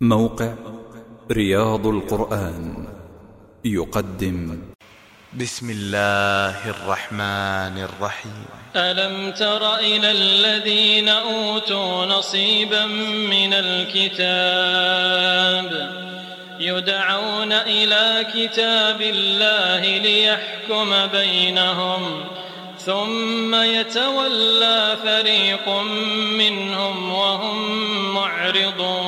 موقع رياض القرآن يقدم. بسم الله الرحمن الرحيم. ألم تر إلى الذين أوتوا نصيبا من الكتاب؟ يدعون إلى كتاب الله ليحكم بينهم ثم يتولى فريق منهم وهم معرضون.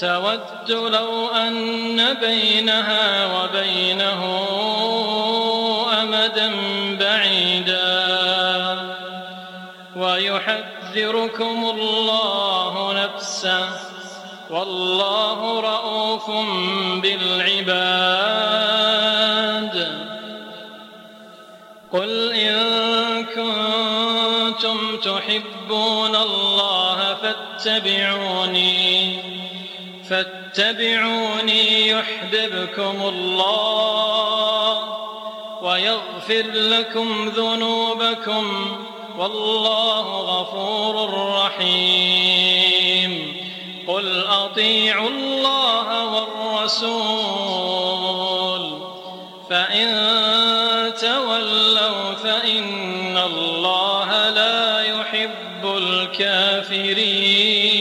تود لو أن بينها وبينه أمدا بعيدا. ويحذركم الله نفسه. والله رؤوف بالعباد. قل إن كنتم تحبون الله فاتبعوني. فاتبعوني يحببكم الله ويغفر لكم ذنوبكم والله غفور رحيم قل أطيعوا الله والرسول فإن تولوا فإن الله لا يحب الكافرين